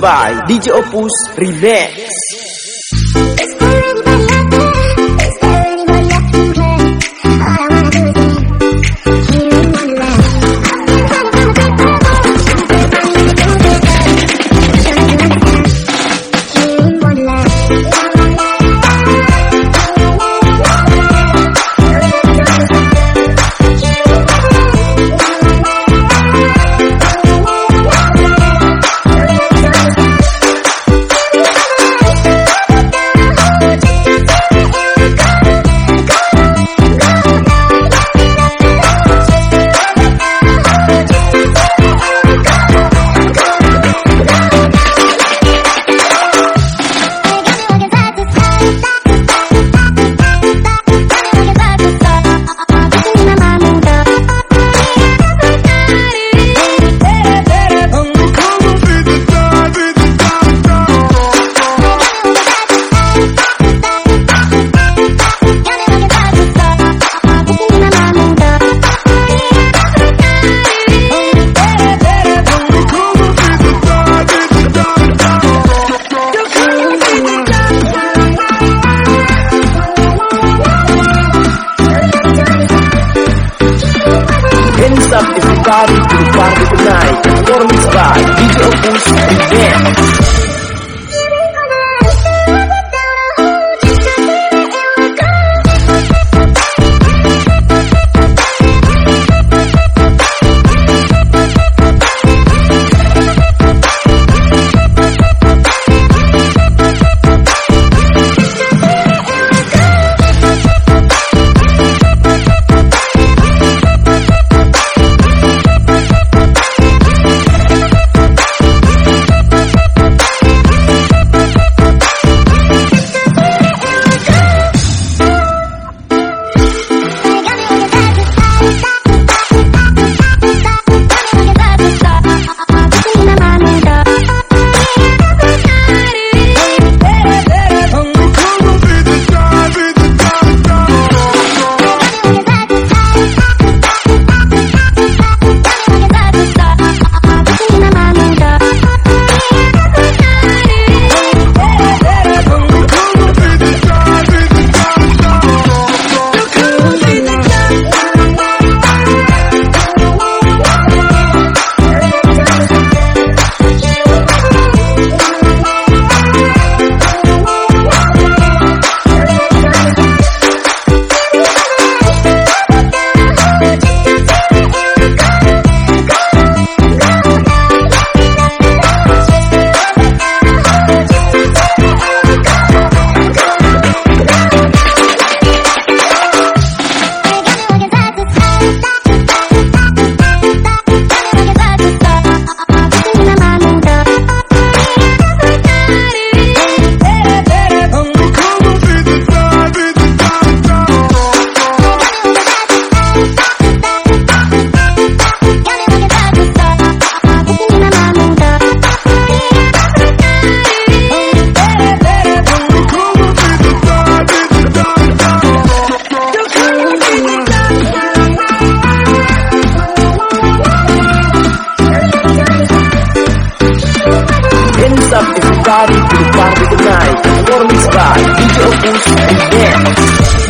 by DJ Opus Remix. Everybody to the party tonight. Performance by DJ Opus and Dance. Presents